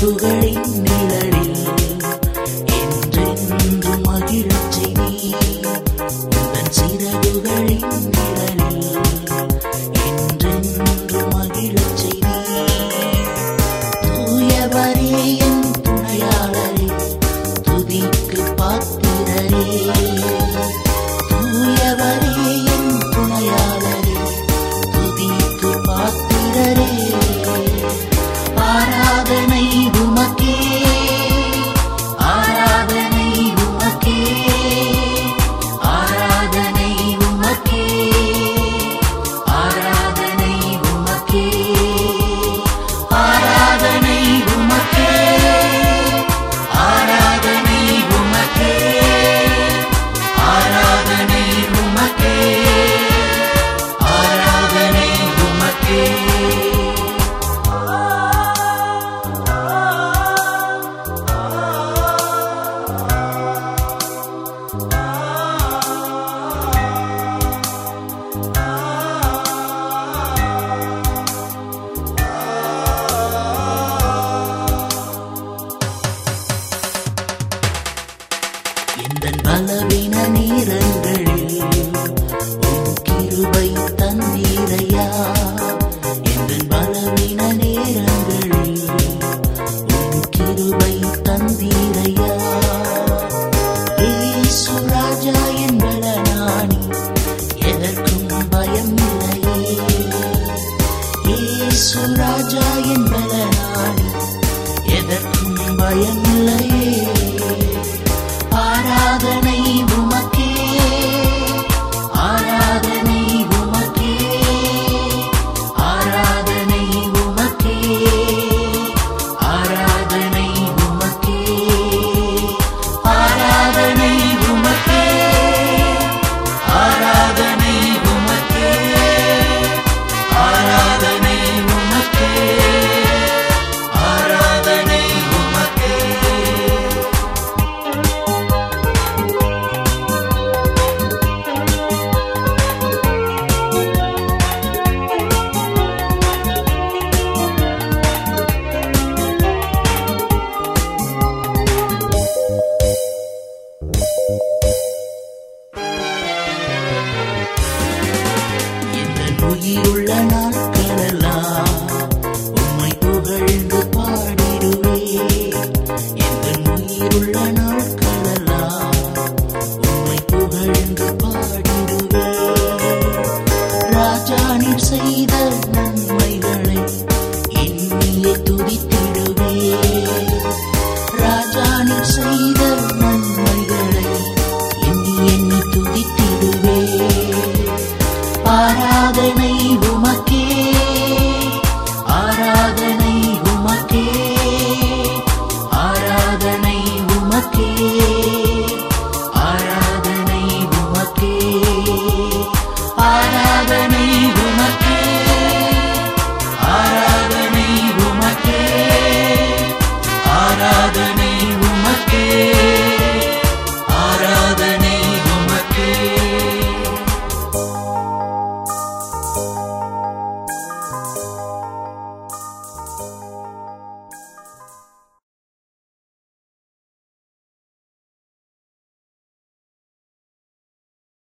கனவுகளின் நிழலில் என்றென்றும் மகிழ்ச்சி நீ. சிறகுகளின் He's